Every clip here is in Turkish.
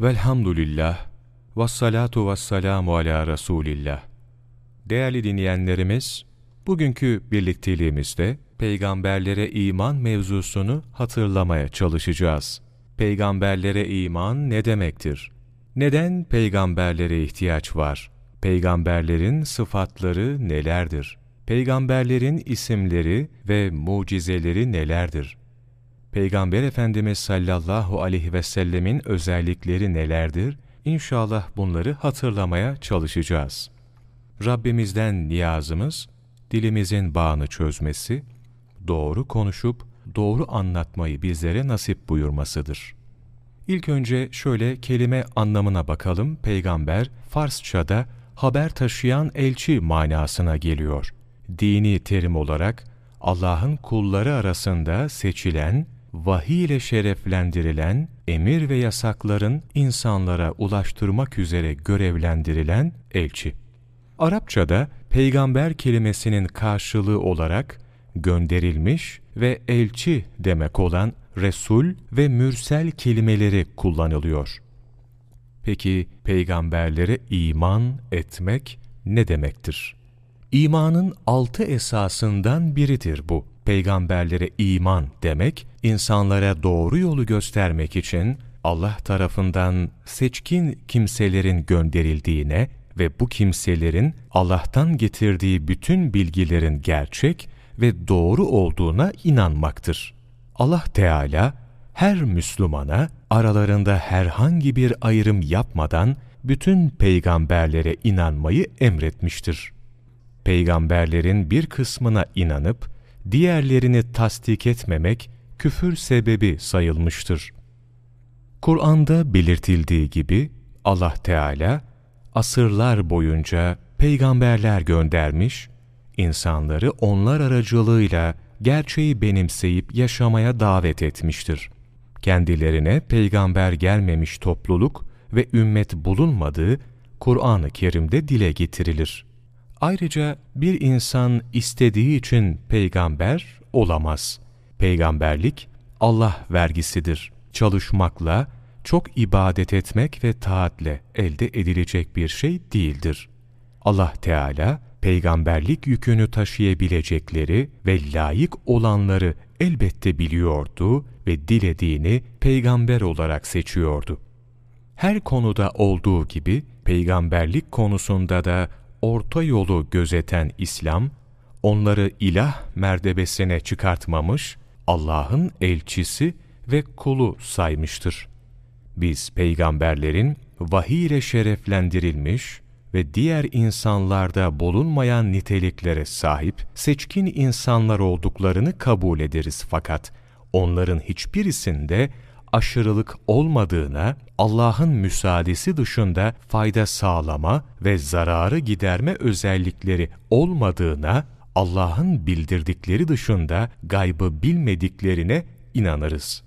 Velhamdülillah, vessalatu vesselamu ala Resulillah. Değerli dinleyenlerimiz, bugünkü birlikteliğimizde peygamberlere iman mevzusunu hatırlamaya çalışacağız. Peygamberlere iman ne demektir? Neden peygamberlere ihtiyaç var? Peygamberlerin sıfatları nelerdir? Peygamberlerin isimleri ve mucizeleri nelerdir? Peygamber Efendimiz sallallahu aleyhi ve sellemin özellikleri nelerdir? İnşallah bunları hatırlamaya çalışacağız. Rabbimizden niyazımız, dilimizin bağını çözmesi, doğru konuşup doğru anlatmayı bizlere nasip buyurmasıdır. İlk önce şöyle kelime anlamına bakalım. Peygamber, Farsçada haber taşıyan elçi manasına geliyor. Dini terim olarak Allah'ın kulları arasında seçilen, vahiy ile şereflendirilen, emir ve yasakların insanlara ulaştırmak üzere görevlendirilen elçi. Arapçada peygamber kelimesinin karşılığı olarak gönderilmiş ve elçi demek olan Resul ve Mürsel kelimeleri kullanılıyor. Peki peygamberlere iman etmek ne demektir? İmanın altı esasından biridir bu. Peygamberlere iman demek, insanlara doğru yolu göstermek için Allah tarafından seçkin kimselerin gönderildiğine ve bu kimselerin Allah'tan getirdiği bütün bilgilerin gerçek ve doğru olduğuna inanmaktır. Allah Teala her Müslümana aralarında herhangi bir ayrım yapmadan bütün peygamberlere inanmayı emretmiştir. Peygamberlerin bir kısmına inanıp diğerlerini tasdik etmemek küfür sebebi sayılmıştır. Kur'an'da belirtildiği gibi Allah Teala asırlar boyunca peygamberler göndermiş, insanları onlar aracılığıyla gerçeği benimseyip yaşamaya davet etmiştir. Kendilerine peygamber gelmemiş topluluk ve ümmet bulunmadığı Kur'an-ı Kerim'de dile getirilir. Ayrıca bir insan istediği için peygamber olamaz. Peygamberlik Allah vergisidir. Çalışmakla, çok ibadet etmek ve taatle elde edilecek bir şey değildir. Allah Teala peygamberlik yükünü taşıyabilecekleri ve layık olanları elbette biliyordu ve dilediğini peygamber olarak seçiyordu. Her konuda olduğu gibi peygamberlik konusunda da orta yolu gözeten İslam, onları ilah mertebesine çıkartmamış, Allah'ın elçisi ve kulu saymıştır. Biz peygamberlerin vahiy ile şereflendirilmiş ve diğer insanlarda bulunmayan niteliklere sahip seçkin insanlar olduklarını kabul ederiz fakat onların hiçbirisinde aşırılık olmadığına, Allah'ın müsaadesi dışında fayda sağlama ve zararı giderme özellikleri olmadığına, Allah'ın bildirdikleri dışında gaybı bilmediklerine inanırız.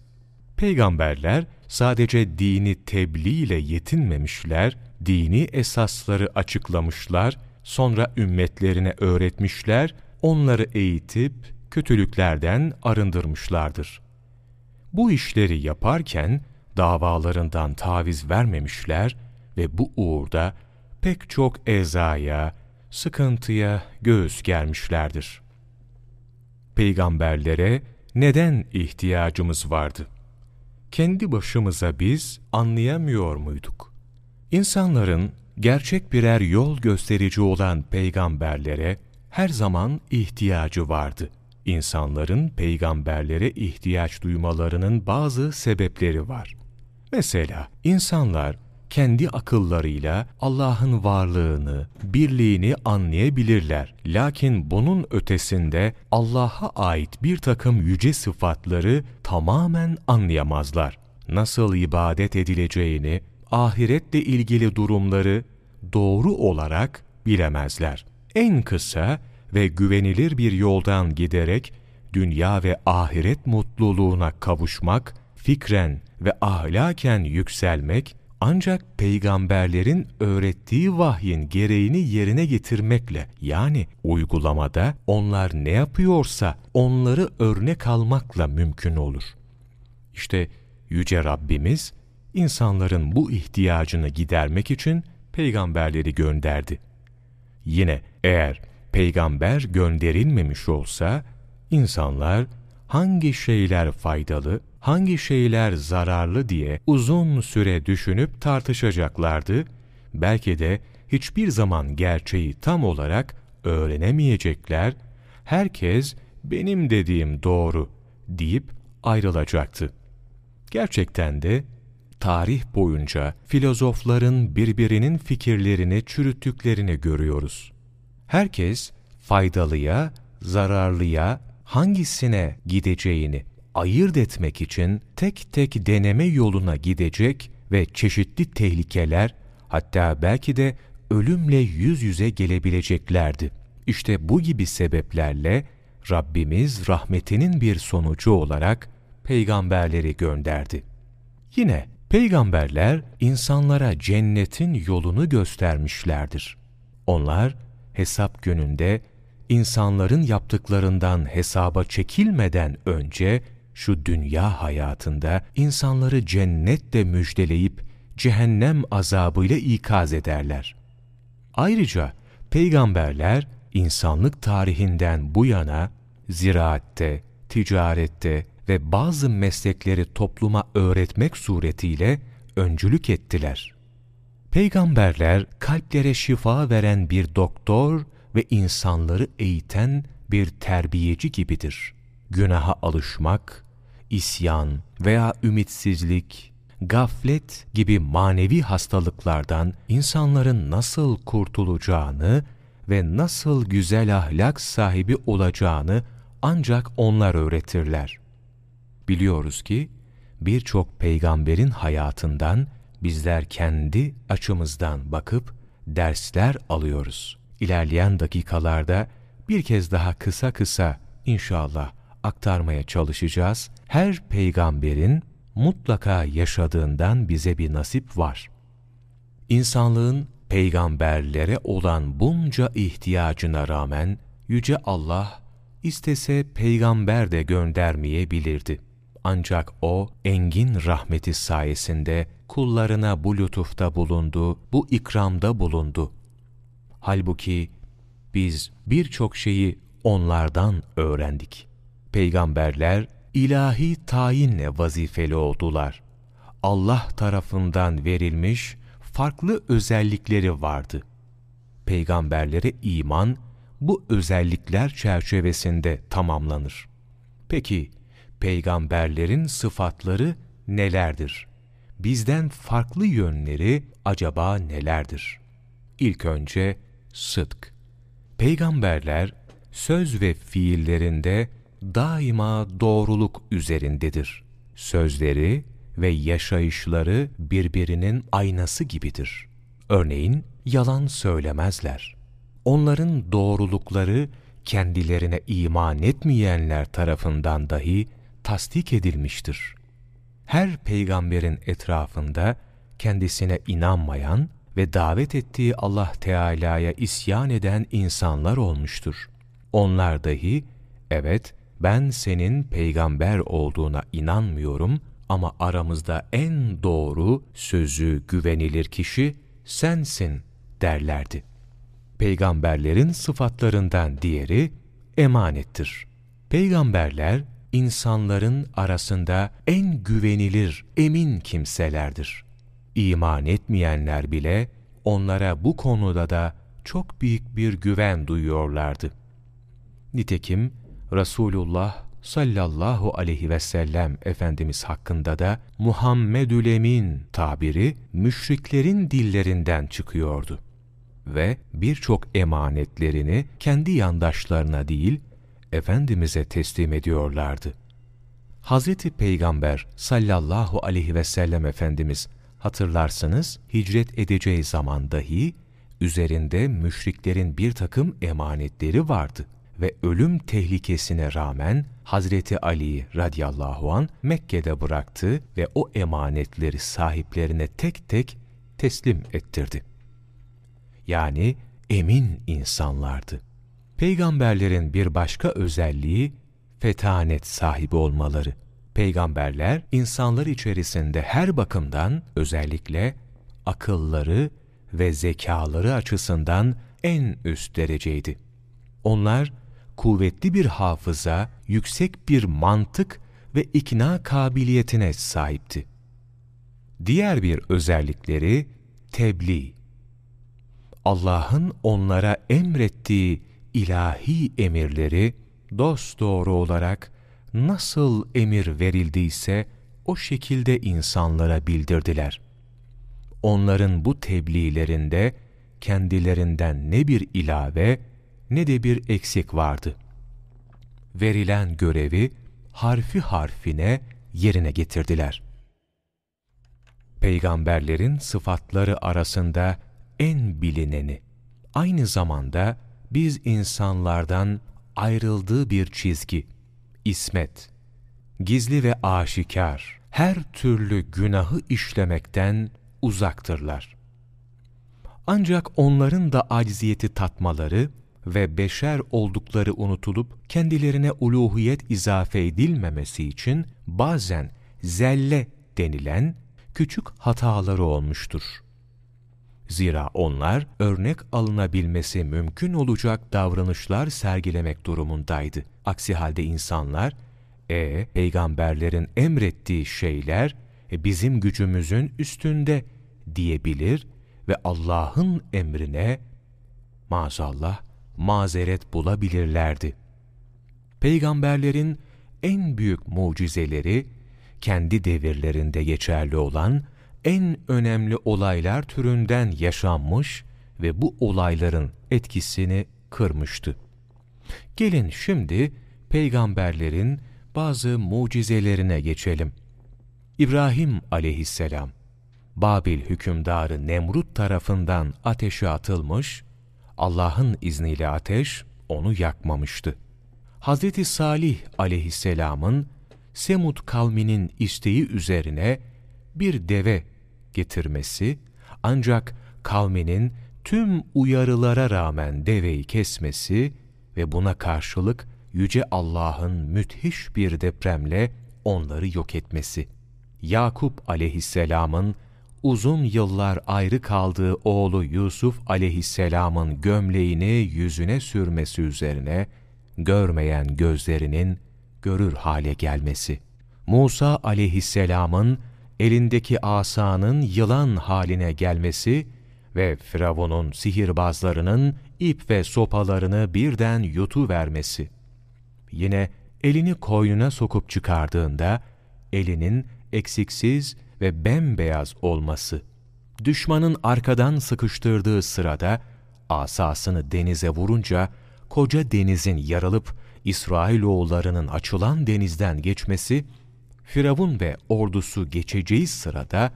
Peygamberler sadece dini tebliğ ile yetinmemişler, dini esasları açıklamışlar, sonra ümmetlerine öğretmişler, onları eğitip kötülüklerden arındırmışlardır. Bu işleri yaparken davalarından taviz vermemişler ve bu uğurda pek çok ezaya, sıkıntıya göğüs germişlerdir. Peygamberlere neden ihtiyacımız vardı? Kendi başımıza biz anlayamıyor muyduk? İnsanların gerçek birer yol gösterici olan peygamberlere her zaman ihtiyacı vardı. İnsanların peygamberlere ihtiyaç duymalarının bazı sebepleri var. Mesela insanlar kendi akıllarıyla Allah'ın varlığını, birliğini anlayabilirler. Lakin bunun ötesinde Allah'a ait bir takım yüce sıfatları tamamen anlayamazlar. Nasıl ibadet edileceğini, ahiretle ilgili durumları doğru olarak bilemezler. En kısa ve güvenilir bir yoldan giderek dünya ve ahiret mutluluğuna kavuşmak, fikren ve ahlaken yükselmek ancak peygamberlerin öğrettiği vahyin gereğini yerine getirmekle yani uygulamada onlar ne yapıyorsa onları örnek almakla mümkün olur. İşte Yüce Rabbimiz insanların bu ihtiyacını gidermek için peygamberleri gönderdi. Yine eğer peygamber gönderilmemiş olsa, insanlar hangi şeyler faydalı, hangi şeyler zararlı diye uzun süre düşünüp tartışacaklardı, belki de hiçbir zaman gerçeği tam olarak öğrenemeyecekler, herkes benim dediğim doğru deyip ayrılacaktı. Gerçekten de tarih boyunca filozofların birbirinin fikirlerini çürüttüklerini görüyoruz. Herkes faydalıya, zararlıya hangisine gideceğini ayırt etmek için tek tek deneme yoluna gidecek ve çeşitli tehlikeler hatta belki de ölümle yüz yüze gelebileceklerdi. İşte bu gibi sebeplerle Rabbimiz rahmetinin bir sonucu olarak peygamberleri gönderdi. Yine peygamberler insanlara cennetin yolunu göstermişlerdir. Onlar hesap gününde insanların yaptıklarından hesaba çekilmeden önce şu dünya hayatında insanları cennetle müjdeleyip cehennem azabıyla ikaz ederler. Ayrıca peygamberler insanlık tarihinden bu yana ziraatte, ticarette ve bazı meslekleri topluma öğretmek suretiyle öncülük ettiler. Peygamberler kalplere şifa veren bir doktor ve insanları eğiten bir terbiyeci gibidir. Günaha alışmak, isyan veya ümitsizlik, gaflet gibi manevi hastalıklardan insanların nasıl kurtulacağını ve nasıl güzel ahlak sahibi olacağını ancak onlar öğretirler. Biliyoruz ki birçok peygamberin hayatından bizler kendi açımızdan bakıp dersler alıyoruz. İlerleyen dakikalarda bir kez daha kısa kısa inşallah aktarmaya çalışacağız. Her peygamberin mutlaka yaşadığından bize bir nasip var. İnsanlığın peygamberlere olan bunca ihtiyacına rağmen Yüce Allah istese peygamber de göndermeyebilirdi. Ancak O engin rahmeti sayesinde kullarına bu lütufta bulundu, bu ikramda bulundu. Halbuki biz birçok şeyi onlardan öğrendik. Peygamberler ilahi tayinle vazifeli oldular. Allah tarafından verilmiş farklı özellikleri vardı. Peygamberlere iman bu özellikler çerçevesinde tamamlanır. Peki peygamberlerin sıfatları nelerdir? Bizden farklı yönleri acaba nelerdir? İlk önce sıdk. Peygamberler söz ve fiillerinde daima doğruluk üzerindedir. Sözleri ve yaşayışları birbirinin aynası gibidir. Örneğin yalan söylemezler. Onların doğrulukları kendilerine iman etmeyenler tarafından dahi tasdik edilmiştir. Her peygamberin etrafında kendisine inanmayan ve davet ettiği Allah Teala'ya isyan eden insanlar olmuştur. Onlar dahi, evet ben senin peygamber olduğuna inanmıyorum ama aramızda en doğru, sözü güvenilir kişi sensin derlerdi. Peygamberlerin sıfatlarından diğeri emanettir. Peygamberler insanların arasında en güvenilir, emin kimselerdir. İman etmeyenler bile onlara bu konuda da çok büyük bir güven duyuyorlardı. Nitekim Resulullah sallallahu aleyhi ve sellem Efendimiz hakkında da Muhammedül Emin tabiri müşriklerin dillerinden çıkıyordu. Ve birçok emanetlerini kendi yandaşlarına değil, Efendimiz'e teslim ediyorlardı. Hazreti Peygamber sallallahu aleyhi ve sellem Efendimiz hatırlarsınız hicret edeceği zaman dahi üzerinde müşriklerin bir takım emanetleri vardı ve ölüm tehlikesine rağmen Hazreti Ali radıyallahu an Mekke'de bıraktı ve o emanetleri sahiplerine tek tek teslim ettirdi. Yani emin insanlardı. Peygamberlerin bir başka özelliği fetanet sahibi olmaları. Peygamberler insanlar içerisinde her bakımdan özellikle akılları ve zekaları açısından en üst dereceydi. Onlar kuvvetli bir hafıza, yüksek bir mantık ve ikna kabiliyetine sahipti. Diğer bir özellikleri tebliğ. Allah'ın onlara emrettiği ilahi emirleri dosdoğru olarak nasıl emir verildiyse o şekilde insanlara bildirdiler. Onların bu tebliğlerinde kendilerinden ne bir ilave ne de bir eksik vardı. Verilen görevi harfi harfine yerine getirdiler. Peygamberlerin sıfatları arasında en bilineni, aynı zamanda biz insanlardan ayrıldığı bir çizgi, ismet, gizli ve aşikar, her türlü günahı işlemekten uzaktırlar. Ancak onların da acziyeti tatmaları ve beşer oldukları unutulup kendilerine uluhiyet izafe edilmemesi için bazen zelle denilen küçük hataları olmuştur. Zira onlar örnek alınabilmesi mümkün olacak davranışlar sergilemek durumundaydı. Aksi halde insanlar, e peygamberlerin emrettiği şeyler e, bizim gücümüzün üstünde diyebilir ve Allah'ın emrine maazallah mazeret bulabilirlerdi. Peygamberlerin en büyük mucizeleri kendi devirlerinde geçerli olan en önemli olaylar türünden yaşanmış ve bu olayların etkisini kırmıştı. Gelin şimdi peygamberlerin bazı mucizelerine geçelim. İbrahim aleyhisselam, Babil hükümdarı Nemrut tarafından ateşe atılmış, Allah'ın izniyle ateş onu yakmamıştı. Hz. Salih aleyhisselamın Semud kavminin isteği üzerine bir deve getirmesi ancak kavminin tüm uyarılara rağmen deveyi kesmesi ve buna karşılık Yüce Allah'ın müthiş bir depremle onları yok etmesi. Yakup aleyhisselamın uzun yıllar ayrı kaldığı oğlu Yusuf aleyhisselamın gömleğini yüzüne sürmesi üzerine görmeyen gözlerinin görür hale gelmesi. Musa aleyhisselamın elindeki asanın yılan haline gelmesi ve Firavun'un sihirbazlarının ip ve sopalarını birden yutu vermesi. Yine elini koynuna sokup çıkardığında elinin eksiksiz ve bembeyaz olması. Düşmanın arkadan sıkıştırdığı sırada asasını denize vurunca koca denizin yarılıp İsrailoğullarının açılan denizden geçmesi, Firavun ve ordusu geçeceği sırada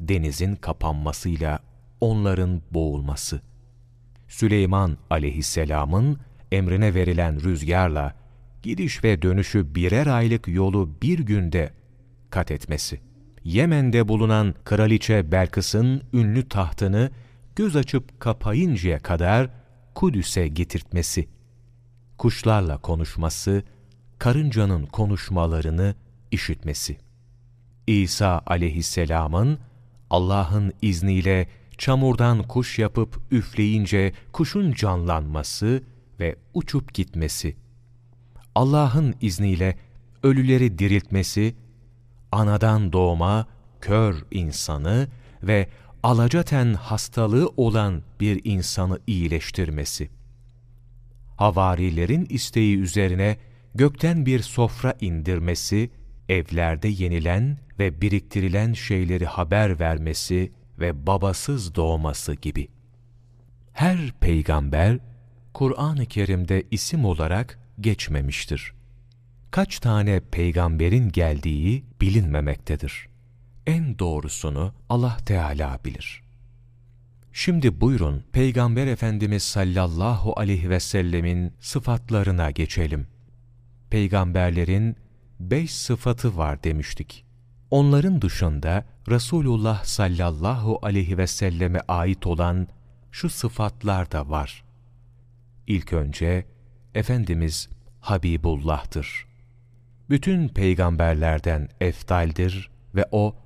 denizin kapanmasıyla onların boğulması. Süleyman aleyhisselamın emrine verilen rüzgarla gidiş ve dönüşü birer aylık yolu bir günde kat etmesi. Yemen'de bulunan Kraliçe Belkıs'ın ünlü tahtını göz açıp kapayıncaya kadar Kudüs'e getirtmesi. Kuşlarla konuşması, karıncanın konuşmalarını işitmesi. İsa aleyhisselamın Allah'ın izniyle çamurdan kuş yapıp üfleyince kuşun canlanması ve uçup gitmesi. Allah'ın izniyle ölüleri diriltmesi, anadan doğma kör insanı ve alacaten hastalığı olan bir insanı iyileştirmesi. Havarilerin isteği üzerine gökten bir sofra indirmesi, evlerde yenilen ve biriktirilen şeyleri haber vermesi ve babasız doğması gibi. Her peygamber, Kur'an-ı Kerim'de isim olarak geçmemiştir kaç tane peygamberin geldiği bilinmemektedir. En doğrusunu Allah Teala bilir. Şimdi buyurun Peygamber Efendimiz sallallahu aleyhi ve sellemin sıfatlarına geçelim. Peygamberlerin beş sıfatı var demiştik. Onların dışında Resulullah sallallahu aleyhi ve selleme ait olan şu sıfatlar da var. İlk önce Efendimiz Habibullah'tır bütün peygamberlerden eftaldir ve o,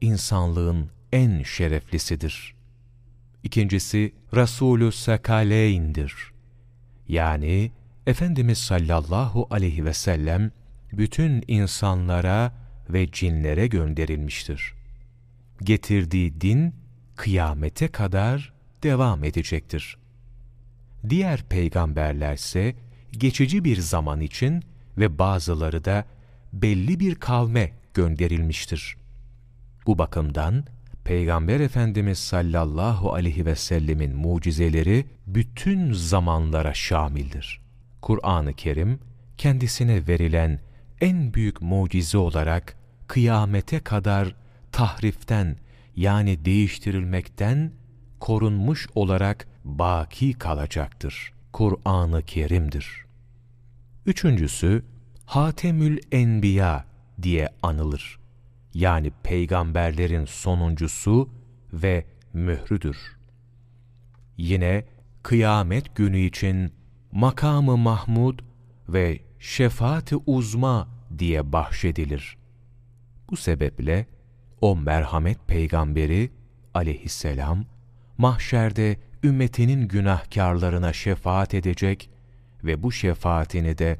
insanlığın en şereflisidir. İkincisi, Resulü Sakaleyn'dir. Yani, Efendimiz sallallahu aleyhi ve sellem, bütün insanlara ve cinlere gönderilmiştir. Getirdiği din, kıyamete kadar devam edecektir. Diğer peygamberlerse, geçici bir zaman için ve bazıları da belli bir kavme gönderilmiştir. Bu bakımdan Peygamber Efendimiz sallallahu aleyhi ve sellemin mucizeleri bütün zamanlara şamildir. Kur'an-ı Kerim kendisine verilen en büyük mucize olarak kıyamete kadar tahriften yani değiştirilmekten korunmuş olarak baki kalacaktır. Kur'an-ı Kerim'dir. Üçüncüsü, Hatemül Enbiya diye anılır. Yani peygamberlerin sonuncusu ve mührüdür. Yine kıyamet günü için makamı Mahmud ve şefaati uzma diye bahşedilir. Bu sebeple o merhamet peygamberi aleyhisselam mahşerde ümmetinin günahkarlarına şefaat edecek ve bu şefaatini de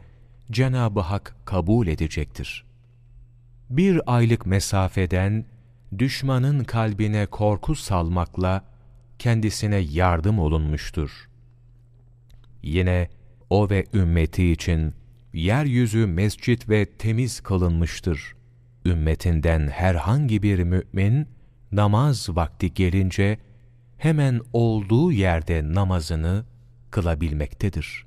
Cenab-ı Hak kabul edecektir. Bir aylık mesafeden düşmanın kalbine korku salmakla kendisine yardım olunmuştur. Yine o ve ümmeti için yeryüzü mescit ve temiz kılınmıştır. Ümmetinden herhangi bir mümin namaz vakti gelince hemen olduğu yerde namazını kılabilmektedir.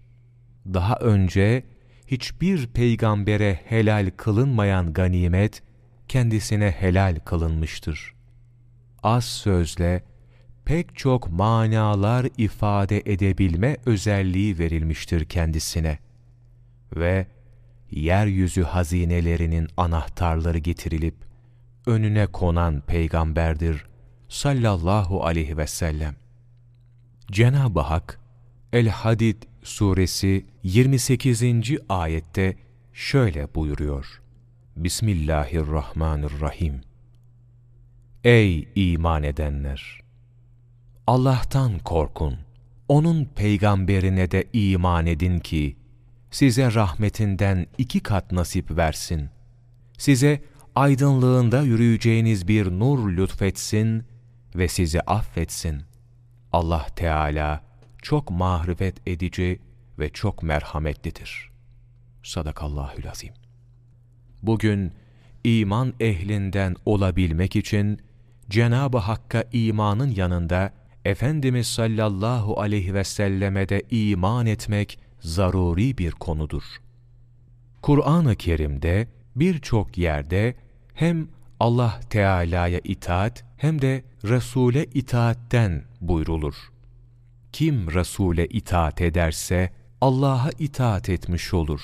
Daha önce hiçbir peygambere helal kılınmayan ganimet kendisine helal kılınmıştır. Az sözle pek çok manalar ifade edebilme özelliği verilmiştir kendisine. Ve yeryüzü hazinelerinin anahtarları getirilip önüne konan peygamberdir sallallahu aleyhi ve sellem. Cenab-ı Hak El-Hadid suresi 28. ayette şöyle buyuruyor. Bismillahirrahmanirrahim. Ey iman edenler! Allah'tan korkun. Onun peygamberine de iman edin ki, size rahmetinden iki kat nasip versin. Size aydınlığında yürüyeceğiniz bir nur lütfetsin ve sizi affetsin. Allah Teala çok mahrifet edici ve çok merhametlidir. Sadakallahül azim. Bugün iman ehlinden olabilmek için Cenab-ı Hakk'a imanın yanında Efendimiz sallallahu aleyhi ve selleme de iman etmek zaruri bir konudur. Kur'an-ı Kerim'de birçok yerde hem Allah Teala'ya itaat hem de Resul'e itaatten buyrulur. Kim Resul'e itaat ederse Allah'a itaat etmiş olur.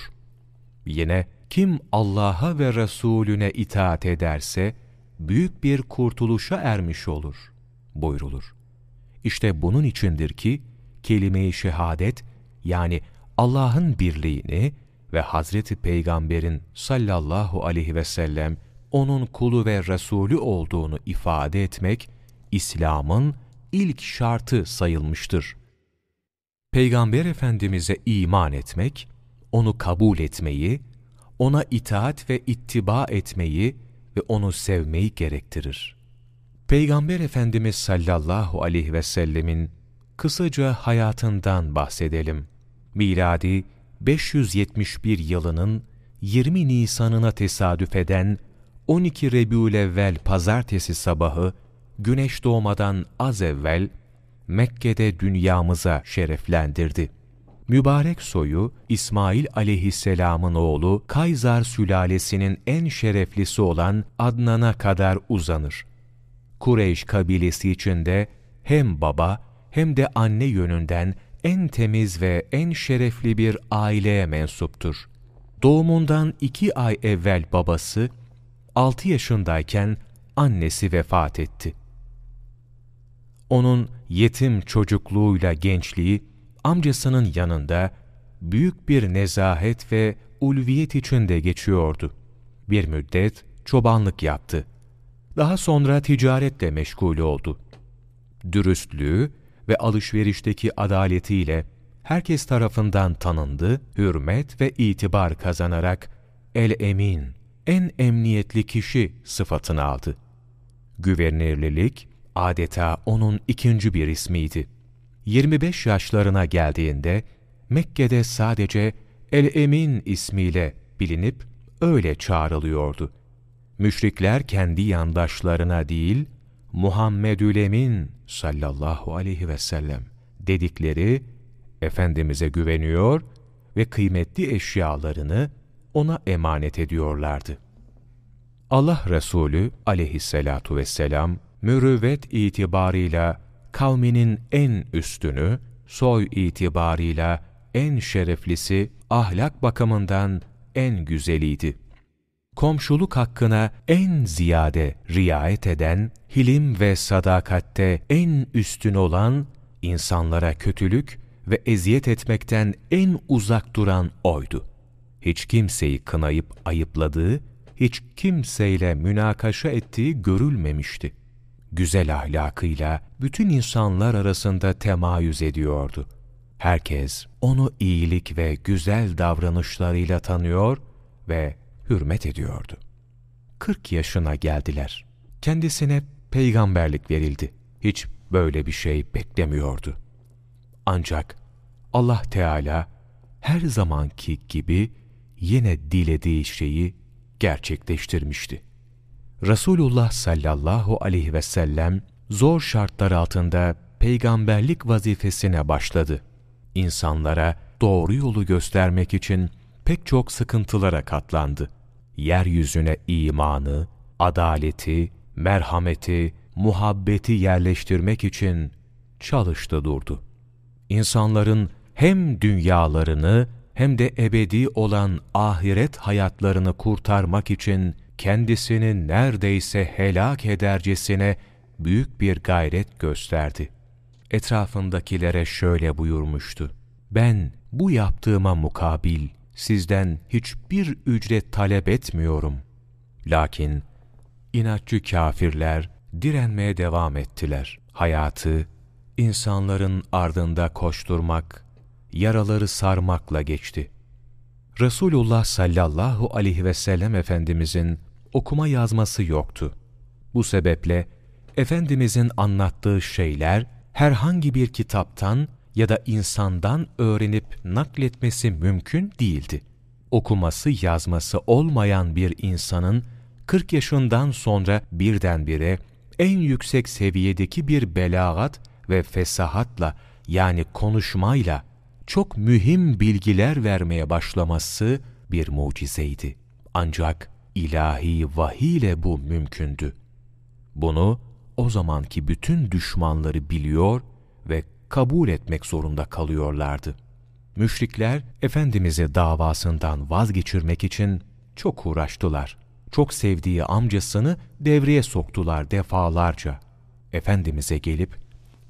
Yine kim Allah'a ve Resulüne itaat ederse büyük bir kurtuluşa ermiş olur buyrulur. İşte bunun içindir ki kelime-i şehadet yani Allah'ın birliğini ve Hazreti Peygamber'in sallallahu aleyhi ve sellem onun kulu ve Resulü olduğunu ifade etmek İslam'ın ilk şartı sayılmıştır. Peygamber Efendimiz'e iman etmek, onu kabul etmeyi, ona itaat ve ittiba etmeyi ve onu sevmeyi gerektirir. Peygamber Efendimiz sallallahu aleyhi ve sellemin kısaca hayatından bahsedelim. Miladi 571 yılının 20 Nisan'ına tesadüf eden 12 Rebülevvel pazartesi sabahı güneş doğmadan az evvel Mekke'de dünyamıza şereflendirdi. Mübarek soyu İsmail aleyhisselamın oğlu Kayzar sülalesinin en şereflisi olan Adnan'a kadar uzanır. Kureyş kabilesi içinde hem baba hem de anne yönünden en temiz ve en şerefli bir aileye mensuptur. Doğumundan iki ay evvel babası, altı yaşındayken annesi vefat etti. Onun yetim çocukluğuyla gençliği, amcasının yanında büyük bir nezahet ve ulviyet içinde geçiyordu. Bir müddet çobanlık yaptı. Daha sonra ticaretle meşgul oldu. Dürüstlüğü ve alışverişteki adaletiyle herkes tarafından tanındı, hürmet ve itibar kazanarak el-emin, en emniyetli kişi sıfatını aldı. Güvenirlilik adeta onun ikinci bir ismiydi. 25 yaşlarına geldiğinde Mekke'de sadece El-Emin ismiyle bilinip öyle çağrılıyordu. Müşrikler kendi yandaşlarına değil, Muhammedül Emin sallallahu aleyhi ve sellem dedikleri Efendimiz'e güveniyor ve kıymetli eşyalarını ona emanet ediyorlardı. Allah Resulü aleyhissalatu vesselam, mürüvvet itibarıyla kavminin en üstünü, soy itibarıyla en şereflisi, ahlak bakımından en güzeliydi. Komşuluk hakkına en ziyade riayet eden, hilim ve sadakatte en üstün olan, insanlara kötülük ve eziyet etmekten en uzak duran oydu. Hiç kimseyi kınayıp ayıpladığı, hiç kimseyle münakaşa ettiği görülmemişti. Güzel ahlakıyla bütün insanlar arasında temayüz ediyordu. Herkes onu iyilik ve güzel davranışlarıyla tanıyor ve hürmet ediyordu. 40 yaşına geldiler. Kendisine peygamberlik verildi. Hiç böyle bir şey beklemiyordu. Ancak Allah Teala her zamanki gibi yine dilediği şeyi gerçekleştirmişti. Resulullah sallallahu aleyhi ve sellem zor şartlar altında peygamberlik vazifesine başladı. İnsanlara doğru yolu göstermek için pek çok sıkıntılara katlandı. Yeryüzüne imanı, adaleti, merhameti, muhabbeti yerleştirmek için çalıştı durdu. İnsanların hem dünyalarını hem de ebedi olan ahiret hayatlarını kurtarmak için kendisini neredeyse helak edercesine büyük bir gayret gösterdi. Etrafındakilere şöyle buyurmuştu. Ben bu yaptığıma mukabil sizden hiçbir ücret talep etmiyorum. Lakin inatçı kafirler direnmeye devam ettiler. Hayatı, insanların ardında koşturmak, yaraları sarmakla geçti. Resulullah sallallahu aleyhi ve sellem Efendimizin okuma yazması yoktu. Bu sebeple Efendimizin anlattığı şeyler herhangi bir kitaptan ya da insandan öğrenip nakletmesi mümkün değildi. Okuması yazması olmayan bir insanın 40 yaşından sonra birdenbire en yüksek seviyedeki bir belagat ve fesahatla yani konuşmayla çok mühim bilgiler vermeye başlaması bir mucizeydi. Ancak ilahi vahiy ile bu mümkündü. Bunu o zamanki bütün düşmanları biliyor ve kabul etmek zorunda kalıyorlardı. Müşrikler Efendimiz'i davasından vazgeçirmek için çok uğraştılar. Çok sevdiği amcasını devreye soktular defalarca. Efendimiz'e gelip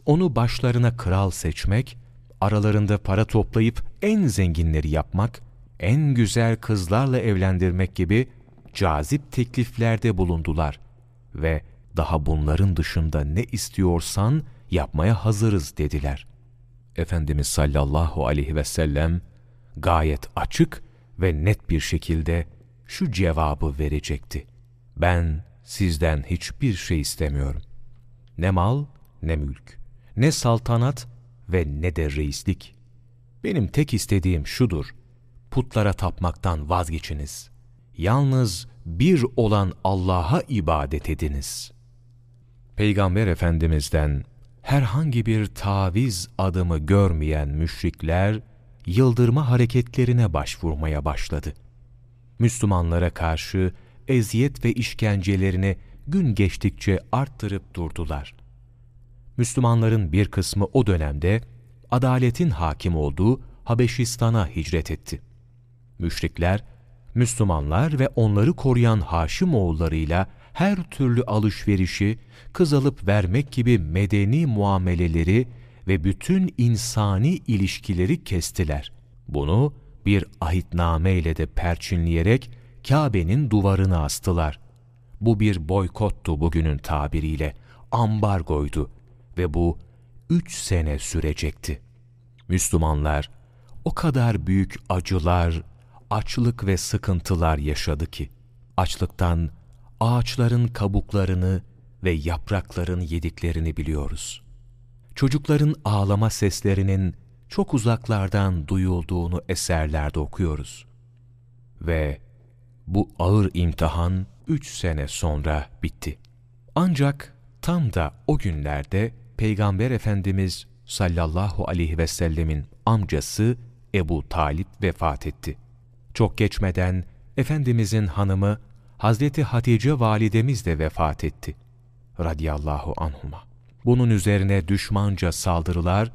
onu başlarına kral seçmek, aralarında para toplayıp en zenginleri yapmak, en güzel kızlarla evlendirmek gibi cazip tekliflerde bulundular ve daha bunların dışında ne istiyorsan yapmaya hazırız dediler. Efendimiz sallallahu aleyhi ve sellem gayet açık ve net bir şekilde şu cevabı verecekti. Ben sizden hiçbir şey istemiyorum. Ne mal, ne mülk, ne saltanat ve ne de reislik. Benim tek istediğim şudur, putlara tapmaktan vazgeçiniz. Yalnız bir olan Allah'a ibadet ediniz. Peygamber Efendimiz'den herhangi bir taviz adımı görmeyen müşrikler, yıldırma hareketlerine başvurmaya başladı. Müslümanlara karşı eziyet ve işkencelerini gün geçtikçe arttırıp durdular. Müslümanların bir kısmı o dönemde adaletin hakim olduğu Habeşistan'a hicret etti. Müşrikler, Müslümanlar ve onları koruyan Haşimoğullarıyla her türlü alışverişi, kız alıp vermek gibi medeni muameleleri ve bütün insani ilişkileri kestiler. Bunu bir ahitname ile de perçinleyerek Kabe'nin duvarına astılar. Bu bir boykottu bugünün tabiriyle, ambargoydu ve bu üç sene sürecekti. Müslümanlar o kadar büyük acılar, açlık ve sıkıntılar yaşadı ki, açlıktan ağaçların kabuklarını ve yaprakların yediklerini biliyoruz. Çocukların ağlama seslerinin çok uzaklardan duyulduğunu eserlerde okuyoruz. Ve bu ağır imtihan üç sene sonra bitti. Ancak tam da o günlerde Peygamber Efendimiz sallallahu aleyhi ve sellemin amcası Ebu Talip vefat etti. Çok geçmeden Efendimizin hanımı Hazreti Hatice validemiz de vefat etti. Radiyallahu anhuma. Bunun üzerine düşmanca saldırılar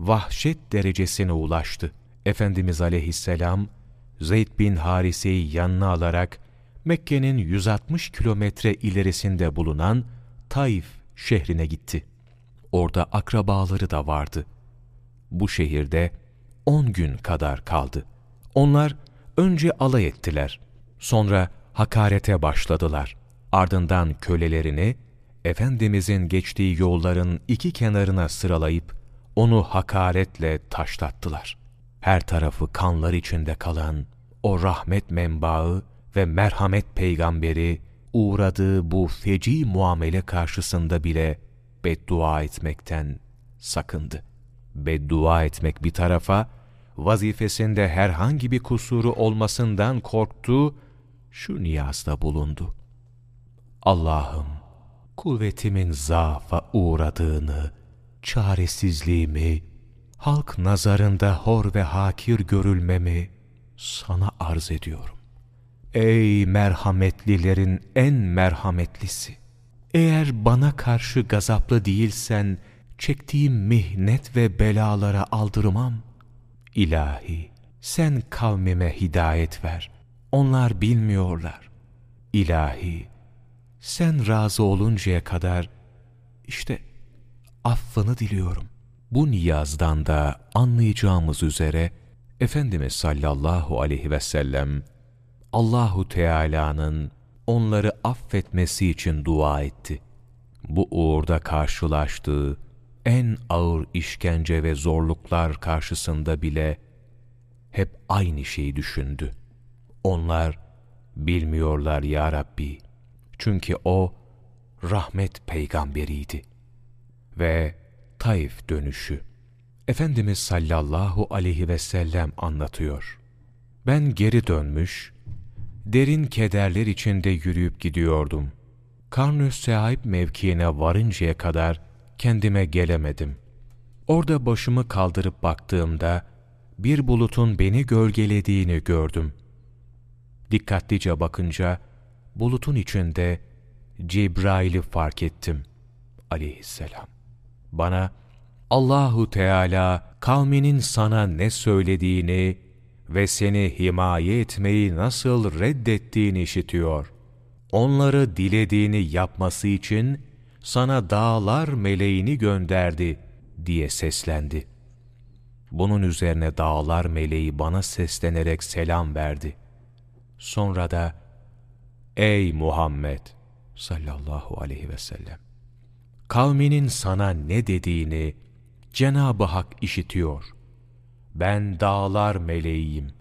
vahşet derecesine ulaştı. Efendimiz aleyhisselam Zeyd bin Harise'yi yanına alarak Mekke'nin 160 kilometre ilerisinde bulunan Taif şehrine gitti. Orada akrabaları da vardı. Bu şehirde 10 gün kadar kaldı. Onlar önce alay ettiler. Sonra hakarete başladılar. Ardından kölelerini Efendimizin geçtiği yolların iki kenarına sıralayıp onu hakaretle taşlattılar. Her tarafı kanlar içinde kalan o rahmet menbaı ve merhamet peygamberi uğradığı bu feci muamele karşısında bile beddua etmekten sakındı. Beddua etmek bir tarafa, vazifesinde herhangi bir kusuru olmasından korktu, şu niyazda bulundu. Allah'ım, kuvvetimin zaafa uğradığını, çaresizliğimi, halk nazarında hor ve hakir görülmemi sana arz ediyorum. Ey merhametlilerin en merhametlisi! Eğer bana karşı gazaplı değilsen, çektiğim mihnet ve belalara aldırmam. İlahi, sen kavmime hidayet ver. Onlar bilmiyorlar. İlahi, sen razı oluncaya kadar, işte affını diliyorum. Bu niyazdan da anlayacağımız üzere, Efendimiz sallallahu aleyhi ve sellem, Allahu Teala'nın onları affetmesi için dua etti. Bu uğurda karşılaştığı en ağır işkence ve zorluklar karşısında bile hep aynı şeyi düşündü. Onlar bilmiyorlar ya Rabbi. Çünkü o rahmet peygamberiydi. Ve Taif dönüşü. Efendimiz sallallahu aleyhi ve sellem anlatıyor. Ben geri dönmüş, derin kederler içinde yürüyüp gidiyordum. Karnüs Sehayb mevkiine varıncaya kadar kendime gelemedim. Orada başımı kaldırıp baktığımda bir bulutun beni gölgelediğini gördüm. Dikkatlice bakınca bulutun içinde Cebrail'i fark ettim aleyhisselam. Bana Allahu Teala kavminin sana ne söylediğini ve seni himaye etmeyi nasıl reddettiğini işitiyor. Onları dilediğini yapması için sana dağlar meleğini gönderdi diye seslendi. Bunun üzerine dağlar meleği bana seslenerek selam verdi. Sonra da Ey Muhammed sallallahu aleyhi ve sellem kavminin sana ne dediğini Cenab-ı Hak işitiyor. Ben dağlar meleğiyim.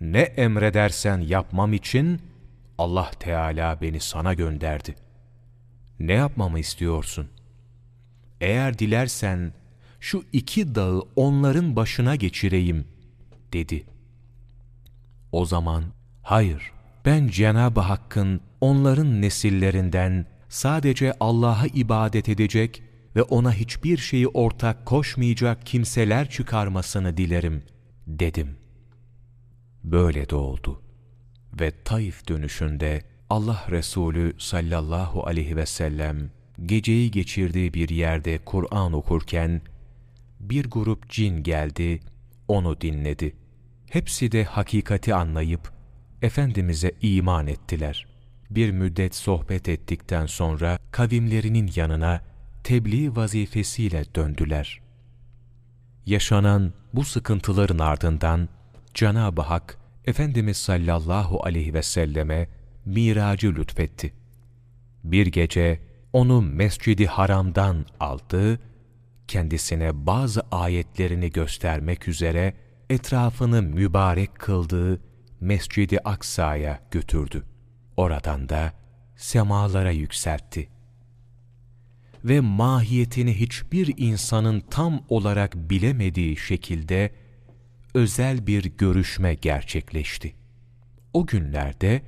Ne emredersen yapmam için Allah Teala beni sana gönderdi. Ne yapmamı istiyorsun? Eğer dilersen şu iki dağı onların başına geçireyim, dedi. O zaman, hayır, ben Cenab-ı Hakk'ın onların nesillerinden sadece Allah'a ibadet edecek ve ona hiçbir şeyi ortak koşmayacak kimseler çıkarmasını dilerim, dedim. Böyle de oldu. Ve Taif dönüşünde Allah Resulü sallallahu aleyhi ve sellem geceyi geçirdiği bir yerde Kur'an okurken bir grup cin geldi, onu dinledi. Hepsi de hakikati anlayıp Efendimiz'e iman ettiler. Bir müddet sohbet ettikten sonra kavimlerinin yanına tebliğ vazifesiyle döndüler. Yaşanan bu sıkıntıların ardından Cenab-ı Hak Efendimiz sallallahu aleyhi ve selleme miracı lütfetti. Bir gece onu Mescidi Haram'dan aldı, kendisine bazı ayetlerini göstermek üzere etrafını mübarek kıldığı Mescidi Aksa'ya götürdü. Oradan da semalara yükseltti. Ve mahiyetini hiçbir insanın tam olarak bilemediği şekilde özel bir görüşme gerçekleşti. O günlerde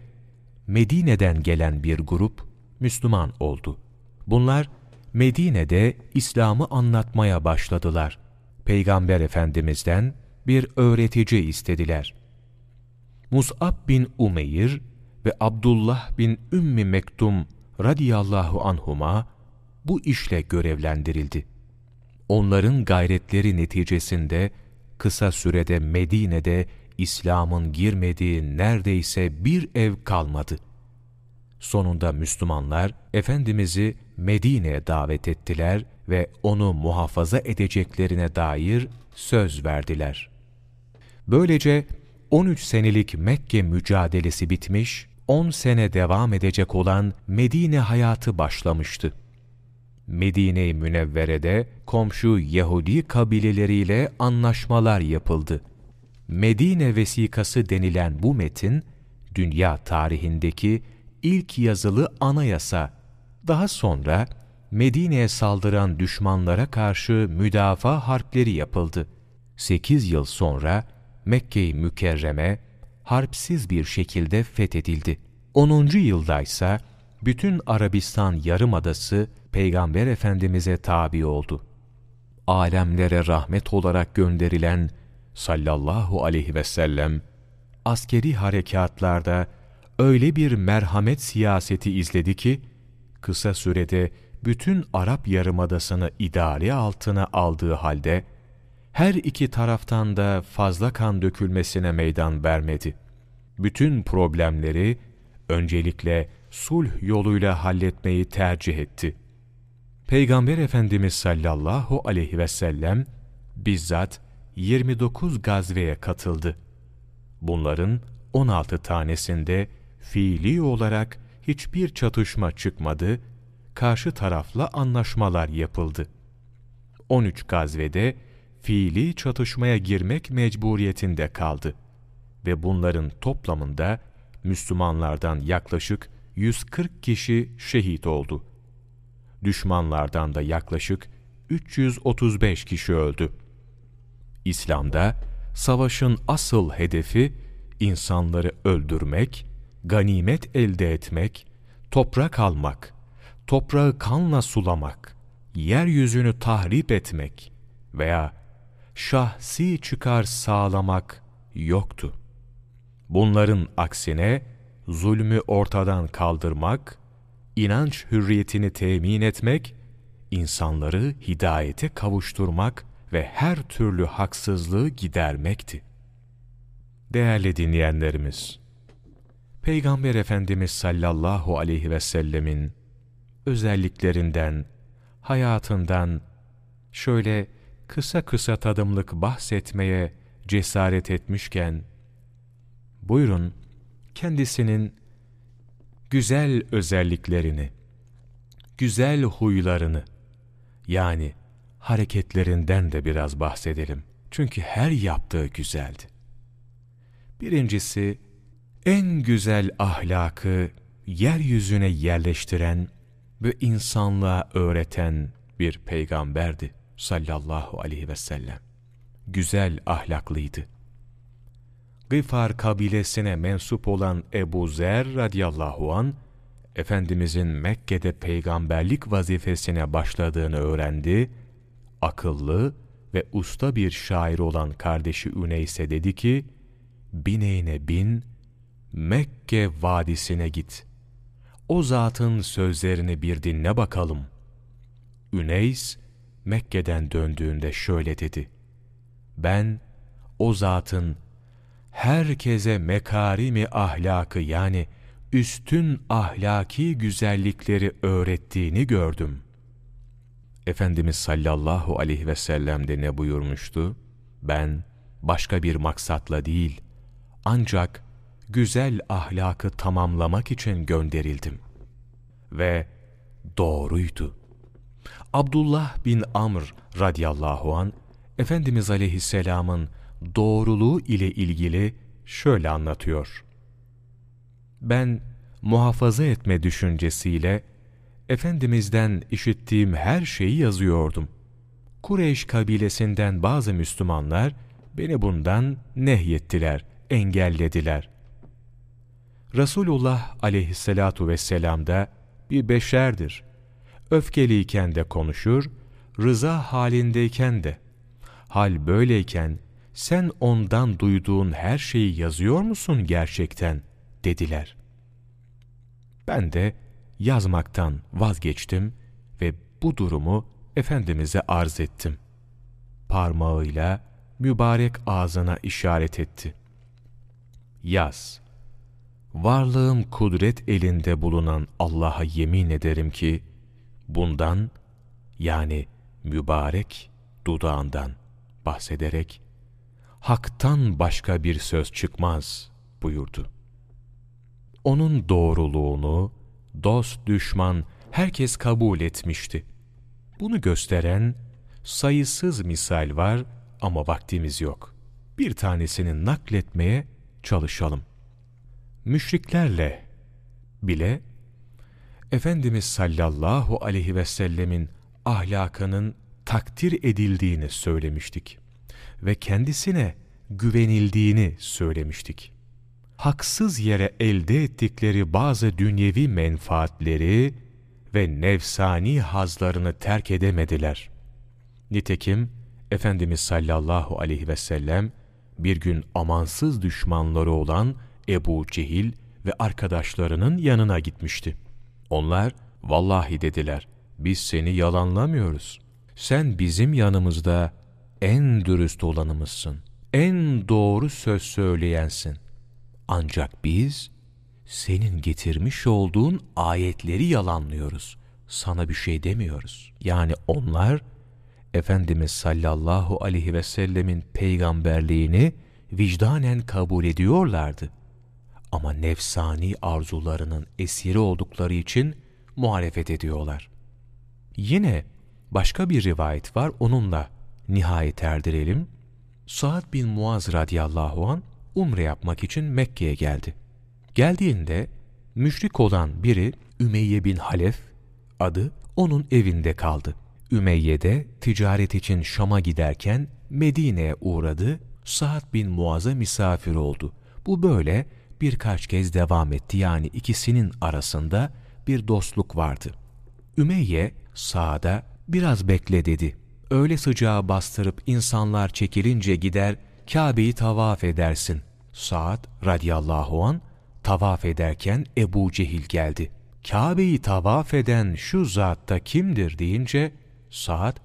Medine'den gelen bir grup Müslüman oldu. Bunlar Medine'de İslam'ı anlatmaya başladılar. Peygamber Efendimiz'den bir öğretici istediler. Mus'ab bin Umeyr ve Abdullah bin Ümmi Mektum radiyallahu anhuma bu işle görevlendirildi. Onların gayretleri neticesinde kısa sürede Medine'de İslam'ın girmediği neredeyse bir ev kalmadı. Sonunda Müslümanlar Efendimiz'i Medine'ye davet ettiler ve onu muhafaza edeceklerine dair söz verdiler. Böylece 13 senelik Mekke mücadelesi bitmiş, 10 sene devam edecek olan Medine hayatı başlamıştı. Medine-i Münevvere'de komşu Yahudi kabileleriyle anlaşmalar yapıldı. Medine vesikası denilen bu metin, dünya tarihindeki ilk yazılı anayasa, daha sonra Medine'ye saldıran düşmanlara karşı müdafaa harpleri yapıldı. 8 yıl sonra Mekke-i Mükerreme harpsiz bir şekilde fethedildi. 10. yıldaysa bütün Arabistan yarımadası Peygamber Efendimiz'e tabi oldu. Alemlere rahmet olarak gönderilen sallallahu aleyhi ve sellem, askeri harekatlarda öyle bir merhamet siyaseti izledi ki, kısa sürede bütün Arap Yarımadası'nı idare altına aldığı halde, her iki taraftan da fazla kan dökülmesine meydan vermedi. Bütün problemleri öncelikle sulh yoluyla halletmeyi tercih etti. Peygamber Efendimiz sallallahu aleyhi ve sellem bizzat 29 gazveye katıldı. Bunların 16 tanesinde fiili olarak hiçbir çatışma çıkmadı, karşı tarafla anlaşmalar yapıldı. 13 gazvede fiili çatışmaya girmek mecburiyetinde kaldı ve bunların toplamında Müslümanlardan yaklaşık 140 kişi şehit oldu. Düşmanlardan da yaklaşık 335 kişi öldü. İslam'da savaşın asıl hedefi insanları öldürmek, ganimet elde etmek, toprak almak, toprağı kanla sulamak, yeryüzünü tahrip etmek veya şahsi çıkar sağlamak yoktu. Bunların aksine zulmü ortadan kaldırmak, inanç hürriyetini temin etmek, insanları hidayete kavuşturmak ve her türlü haksızlığı gidermekti. Değerli dinleyenlerimiz, Peygamber Efendimiz sallallahu aleyhi ve sellemin özelliklerinden, hayatından şöyle kısa kısa tadımlık bahsetmeye cesaret etmişken, buyurun kendisinin güzel özelliklerini, güzel huylarını, yani hareketlerinden de biraz bahsedelim. Çünkü her yaptığı güzeldi. Birincisi, en güzel ahlakı yeryüzüne yerleştiren ve insanlığa öğreten bir peygamberdi sallallahu aleyhi ve sellem. Güzel ahlaklıydı. Gıfar kabilesine mensup olan Ebu Zer radıyallahu an Efendimizin Mekke'de peygamberlik vazifesine başladığını öğrendi, akıllı ve usta bir şair olan kardeşi Üneys'e dedi ki, bineğine bin, Mekke vadisine git. O zatın sözlerini bir dinle bakalım. Üneys, Mekke'den döndüğünde şöyle dedi. Ben, o zatın herkese mekarimi ahlakı yani üstün ahlaki güzellikleri öğrettiğini gördüm. Efendimiz sallallahu aleyhi ve sellem de ne buyurmuştu? Ben başka bir maksatla değil, ancak güzel ahlakı tamamlamak için gönderildim. Ve doğruydu. Abdullah bin Amr radıyallahu an Efendimiz aleyhisselamın doğruluğu ile ilgili şöyle anlatıyor. Ben muhafaza etme düşüncesiyle Efendimiz'den işittiğim her şeyi yazıyordum. Kureyş kabilesinden bazı Müslümanlar beni bundan nehyettiler, engellediler. Resulullah aleyhissalatu vesselam da bir beşerdir. Öfkeliyken de konuşur, rıza halindeyken de. Hal böyleyken sen ondan duyduğun her şeyi yazıyor musun gerçekten dediler. Ben de yazmaktan vazgeçtim ve bu durumu Efendimiz'e arz ettim. Parmağıyla mübarek ağzına işaret etti. Yaz. Varlığım kudret elinde bulunan Allah'a yemin ederim ki, bundan yani mübarek dudağından bahsederek, haktan başka bir söz çıkmaz buyurdu. Onun doğruluğunu dost düşman herkes kabul etmişti. Bunu gösteren sayısız misal var ama vaktimiz yok. Bir tanesini nakletmeye çalışalım. Müşriklerle bile Efendimiz sallallahu aleyhi ve sellemin ahlakının takdir edildiğini söylemiştik ve kendisine güvenildiğini söylemiştik. Haksız yere elde ettikleri bazı dünyevi menfaatleri ve nefsani hazlarını terk edemediler. Nitekim Efendimiz sallallahu aleyhi ve sellem bir gün amansız düşmanları olan Ebu Cehil ve arkadaşlarının yanına gitmişti. Onlar, vallahi dediler, biz seni yalanlamıyoruz. Sen bizim yanımızda en dürüst olanımızsın. En doğru söz söyleyensin. Ancak biz, senin getirmiş olduğun ayetleri yalanlıyoruz. Sana bir şey demiyoruz. Yani onlar, Efendimiz sallallahu aleyhi ve sellemin peygamberliğini vicdanen kabul ediyorlardı. Ama nefsani arzularının esiri oldukları için muhalefet ediyorlar. Yine başka bir rivayet var onunla nihayet erdirelim. Sa'd bin Muaz radıyallahu an umre yapmak için Mekke'ye geldi. Geldiğinde müşrik olan biri Ümeyye bin Halef adı onun evinde kaldı. Ümeyye de ticaret için Şam'a giderken Medine'ye uğradı, Sa'd bin Muaz'a misafir oldu. Bu böyle birkaç kez devam etti yani ikisinin arasında bir dostluk vardı. Ümeyye Sa'd'a biraz bekle dedi. Öyle sıcağı bastırıp insanlar çekilince gider Kabe'yi tavaf edersin. Sa'd radiyallahu an tavaf ederken Ebu Cehil geldi. Kabe'yi tavaf eden şu zatta kimdir deyince Sa'd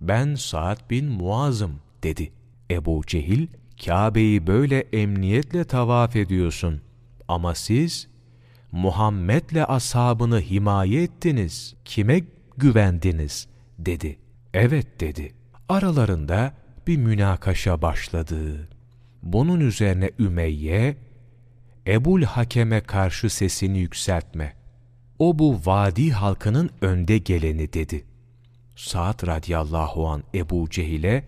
ben Sa'd bin Muaz'ım dedi. Ebu Cehil Kabe'yi böyle emniyetle tavaf ediyorsun ama siz Muhammed'le ashabını himaye ettiniz. Kime güvendiniz? dedi. Evet dedi. Aralarında bir münakaşa başladı. Bunun üzerine Ümeyye, Ebul Hakem'e karşı sesini yükseltme. O bu vadi halkının önde geleni dedi. Sa'd radiyallahu an Ebu Cehil'e,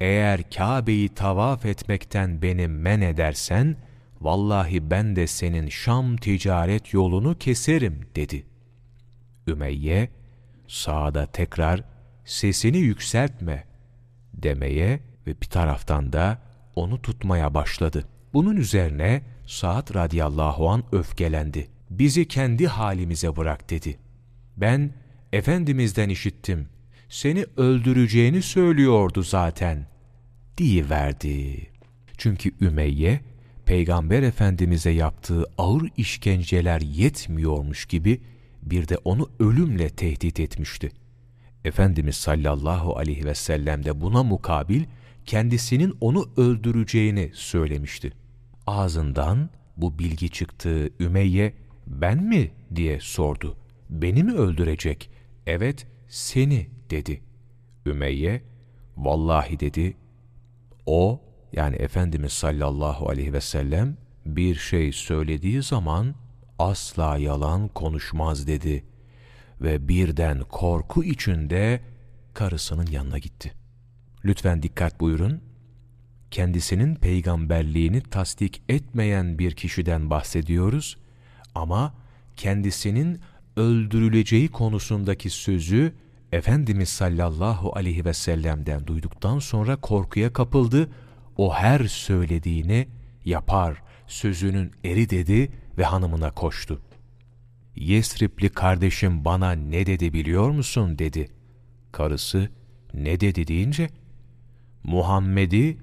eğer Kabe'yi tavaf etmekten beni men edersen, vallahi ben de senin Şam ticaret yolunu keserim dedi. Ümeyye, Sa'da tekrar sesini yükseltme demeye ve bir taraftan da onu tutmaya başladı. Bunun üzerine Sa'd radıyallahu an öfkelendi. Bizi kendi halimize bırak dedi. Ben Efendimiz'den işittim. Seni öldüreceğini söylüyordu zaten. verdi. Çünkü Ümeyye, Peygamber Efendimiz'e yaptığı ağır işkenceler yetmiyormuş gibi bir de onu ölümle tehdit etmişti. Efendimiz sallallahu aleyhi ve sellem de buna mukabil kendisinin onu öldüreceğini söylemişti. Ağzından bu bilgi çıktığı Ümeyye ben mi diye sordu. Beni mi öldürecek? Evet seni dedi. Ümeyye vallahi dedi o yani Efendimiz sallallahu aleyhi ve sellem bir şey söylediği zaman asla yalan konuşmaz dedi ve birden korku içinde karısının yanına gitti. Lütfen dikkat buyurun. Kendisinin peygamberliğini tasdik etmeyen bir kişiden bahsediyoruz ama kendisinin öldürüleceği konusundaki sözü Efendimiz sallallahu aleyhi ve sellem'den duyduktan sonra korkuya kapıldı. O her söylediğini yapar, sözünün eri dedi ve hanımına koştu. Yesripli kardeşim bana ne dedi biliyor musun dedi. Karısı ne dedi deyince Muhammed'i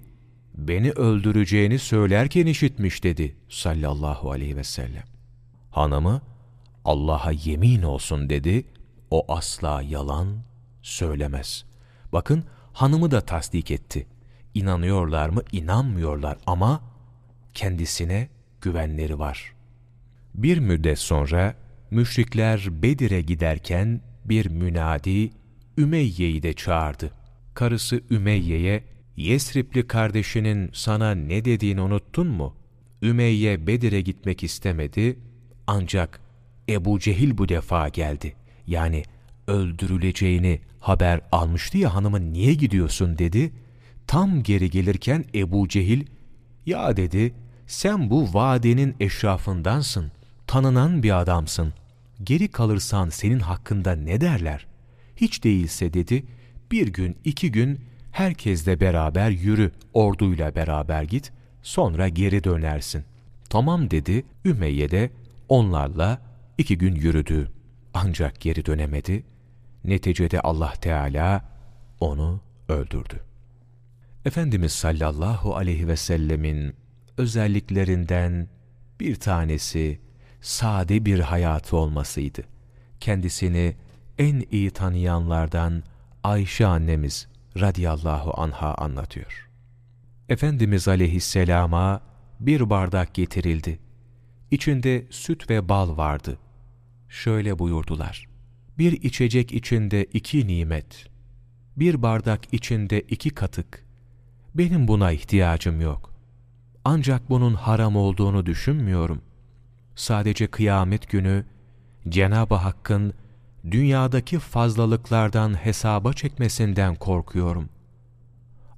beni öldüreceğini söylerken işitmiş dedi sallallahu aleyhi ve sellem. Hanımı Allah'a yemin olsun dedi, o asla yalan söylemez. Bakın hanımı da tasdik etti. İnanıyorlar mı? İnanmıyorlar ama kendisine güvenleri var. Bir müddet sonra müşrikler Bedir'e giderken bir münadi Ümeyye'yi de çağırdı. Karısı Ümeyye'ye Yesripli kardeşinin sana ne dediğini unuttun mu? Ümeyye Bedir'e gitmek istemedi ancak Ebu Cehil bu defa geldi. Yani öldürüleceğini haber almıştı ya hanımın niye gidiyorsun dedi. Tam geri gelirken Ebu Cehil ya dedi sen bu vadenin eşrafındansın, tanınan bir adamsın. Geri kalırsan senin hakkında ne derler? Hiç değilse dedi bir gün iki gün herkesle beraber yürü, orduyla beraber git, sonra geri dönersin. Tamam dedi, Ümeyye de onlarla iki gün yürüdü. Ancak geri dönemedi. Neticede Allah Teala onu öldürdü. Efendimiz sallallahu aleyhi ve sellemin özelliklerinden bir tanesi sade bir hayatı olmasıydı. Kendisini en iyi tanıyanlardan Ayşe annemiz radiyallahu anha anlatıyor. Efendimiz aleyhisselama bir bardak getirildi. İçinde süt ve bal vardı. Şöyle buyurdular. Bir içecek içinde iki nimet, bir bardak içinde iki katık. Benim buna ihtiyacım yok. Ancak bunun haram olduğunu düşünmüyorum. Sadece kıyamet günü Cenab-ı Hakk'ın dünyadaki fazlalıklardan hesaba çekmesinden korkuyorum.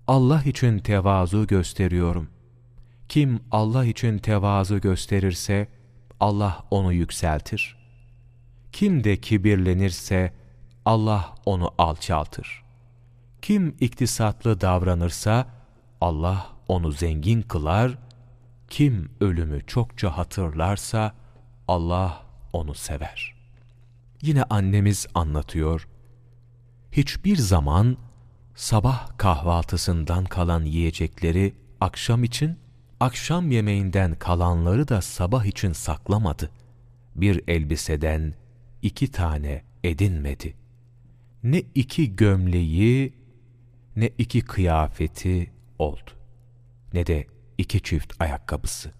Allah için tevazu gösteriyorum. Kim Allah için tevazu gösterirse Allah onu yükseltir. Kim de kibirlenirse Allah onu alçaltır. Kim iktisatlı davranırsa Allah onu zengin kılar. Kim ölümü çokça hatırlarsa Allah onu sever. Yine annemiz anlatıyor. Hiçbir zaman sabah kahvaltısından kalan yiyecekleri akşam için akşam yemeğinden kalanları da sabah için saklamadı. Bir elbiseden iki tane edinmedi. Ne iki gömleği ne iki kıyafeti oldu. Ne de iki çift ayakkabısı.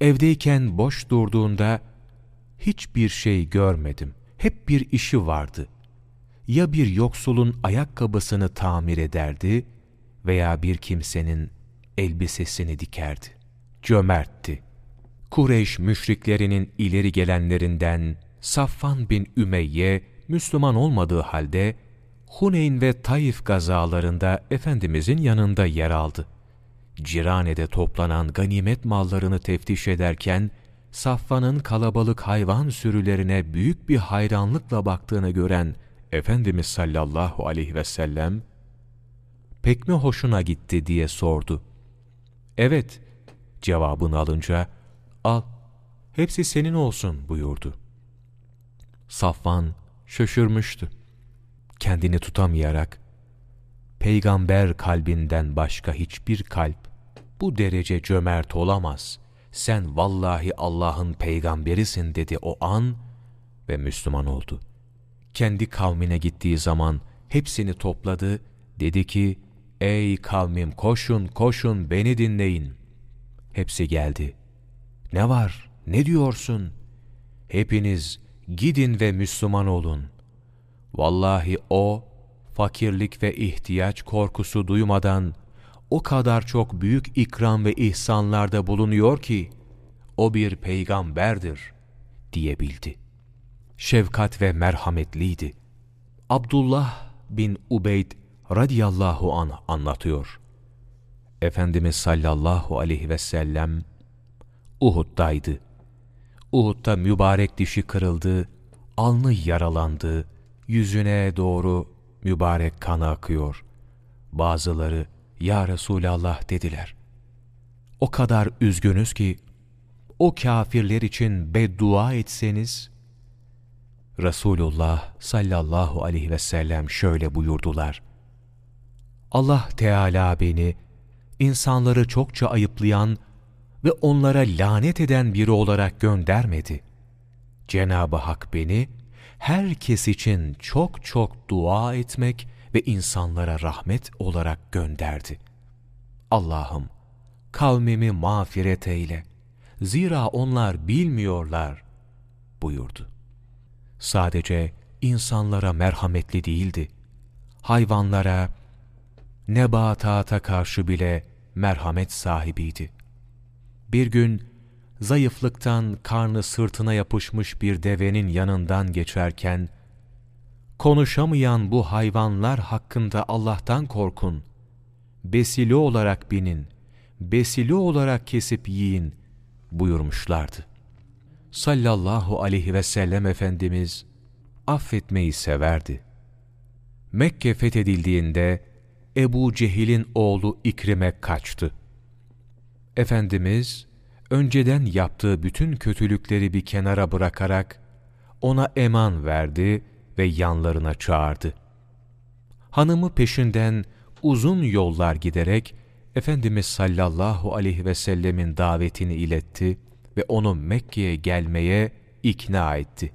Evdeyken boş durduğunda hiçbir şey görmedim. Hep bir işi vardı. Ya bir yoksulun ayakkabısını tamir ederdi veya bir kimsenin elbisesini dikerdi. Cömertti. Kureyş müşriklerinin ileri gelenlerinden Safvan bin Ümeyye Müslüman olmadığı halde Huneyn ve Taif gazalarında Efendimizin yanında yer aldı. Cirane'de toplanan ganimet mallarını teftiş ederken Safvan'ın kalabalık hayvan sürülerine büyük bir hayranlıkla baktığını gören Efendimiz sallallahu aleyhi ve sellem pek mi hoşuna gitti diye sordu. Evet cevabını alınca al hepsi senin olsun buyurdu. Safvan şaşırmıştı. Kendini tutamayarak peygamber kalbinden başka hiçbir kalp bu derece cömert olamaz. Sen vallahi Allah'ın peygamberisin dedi o an ve Müslüman oldu. Kendi kavmine gittiği zaman hepsini topladı, dedi ki, Ey kavmim koşun koşun beni dinleyin. Hepsi geldi. Ne var, ne diyorsun? Hepiniz gidin ve Müslüman olun. Vallahi o, fakirlik ve ihtiyaç korkusu duymadan, o kadar çok büyük ikram ve ihsanlarda bulunuyor ki, o bir peygamberdir diyebildi. Şefkat ve merhametliydi. Abdullah bin Ubeyd radiyallahu an anlatıyor. Efendimiz sallallahu aleyhi ve sellem Uhud'daydı. Uhud'da mübarek dişi kırıldı, alnı yaralandı, yüzüne doğru mübarek kan akıyor. Bazıları, Ya Resulallah dediler. O kadar üzgünüz ki, o kafirler için beddua etseniz, Resulullah sallallahu aleyhi ve sellem şöyle buyurdular. Allah Teala beni, insanları çokça ayıplayan ve onlara lanet eden biri olarak göndermedi. Cenab-ı Hak beni, herkes için çok çok dua etmek ve insanlara rahmet olarak gönderdi. Allah'ım, kavmimi mağfiret eyle. Zira onlar bilmiyorlar, buyurdu. Sadece insanlara merhametli değildi. Hayvanlara, nebatata karşı bile merhamet sahibiydi. Bir gün zayıflıktan karnı sırtına yapışmış bir devenin yanından geçerken, konuşamayan bu hayvanlar hakkında Allah'tan korkun, besili olarak binin, besili olarak kesip yiyin buyurmuşlardı. Sallallahu aleyhi ve sellem Efendimiz affetmeyi severdi. Mekke fethedildiğinde Ebu Cehil'in oğlu İkrim'e kaçtı. Efendimiz, önceden yaptığı bütün kötülükleri bir kenara bırakarak ona eman verdi ve yanlarına çağırdı. Hanımı peşinden uzun yollar giderek Efendimiz sallallahu aleyhi ve sellemin davetini iletti ve onu Mekke'ye gelmeye ikna etti.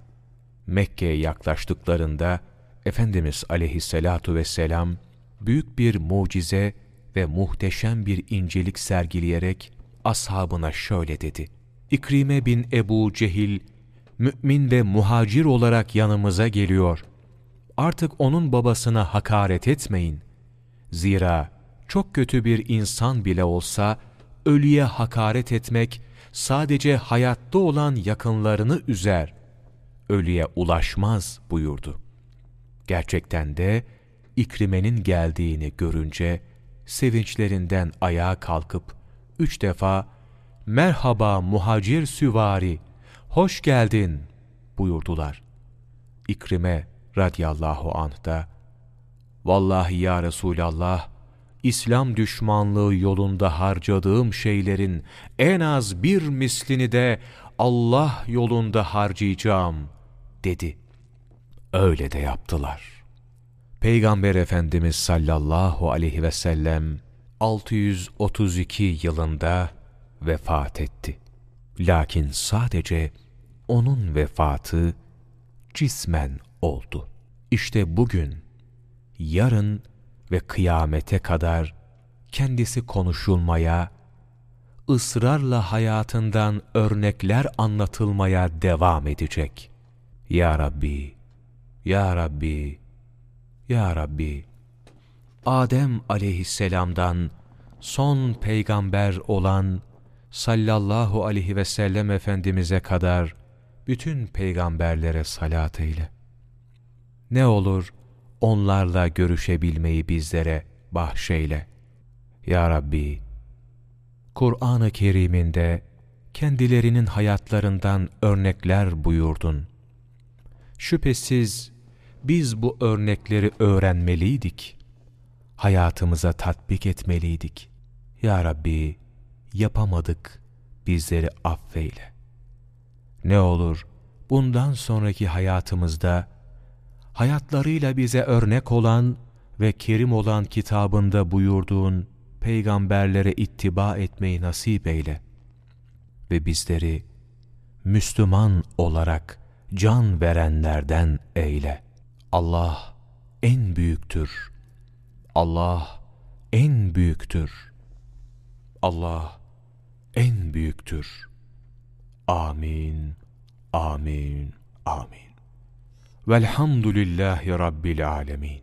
Mekke'ye yaklaştıklarında Efendimiz aleyhissalatu vesselam büyük bir mucize ve muhteşem bir incelik sergileyerek ashabına şöyle dedi. İkrime bin Ebu Cehil, mümin ve muhacir olarak yanımıza geliyor. Artık onun babasına hakaret etmeyin. Zira çok kötü bir insan bile olsa, ölüye hakaret etmek sadece hayatta olan yakınlarını üzer. Ölüye ulaşmaz buyurdu. Gerçekten de İkrime'nin geldiğini görünce sevinçlerinden ayağa kalkıp üç defa merhaba muhacir süvari, hoş geldin buyurdular. İkrime radiyallahu anh da vallahi ya Resulallah İslam düşmanlığı yolunda harcadığım şeylerin en az bir mislini de Allah yolunda harcayacağım dedi. Öyle de yaptılar. Peygamber Efendimiz sallallahu aleyhi ve sellem 632 yılında vefat etti. Lakin sadece onun vefatı cismen oldu. İşte bugün, yarın ve kıyamete kadar kendisi konuşulmaya, ısrarla hayatından örnekler anlatılmaya devam edecek. Ya Rabbi, Ya Rabbi, Ya Rabbi, Adem aleyhisselamdan son peygamber olan sallallahu aleyhi ve sellem Efendimiz'e kadar bütün peygamberlere salat eyle. Ne olur onlarla görüşebilmeyi bizlere bahşeyle. Ya Rabbi, Kur'an-ı Kerim'inde kendilerinin hayatlarından örnekler buyurdun. Şüphesiz biz bu örnekleri öğrenmeliydik. Hayatımıza tatbik etmeliydik. Ya Rabbi, yapamadık, bizleri affeyle. Ne olur bundan sonraki hayatımızda hayatlarıyla bize örnek olan ve kerim olan kitabında buyurduğun peygamberlere ittiba etmeyi nasip eyle ve bizleri Müslüman olarak can verenlerden eyle. Allah en büyüktür. Allah en büyüktür. Allah en büyüktür. Amin, amin, amin. Velhamdülillahi Rabbil alemin.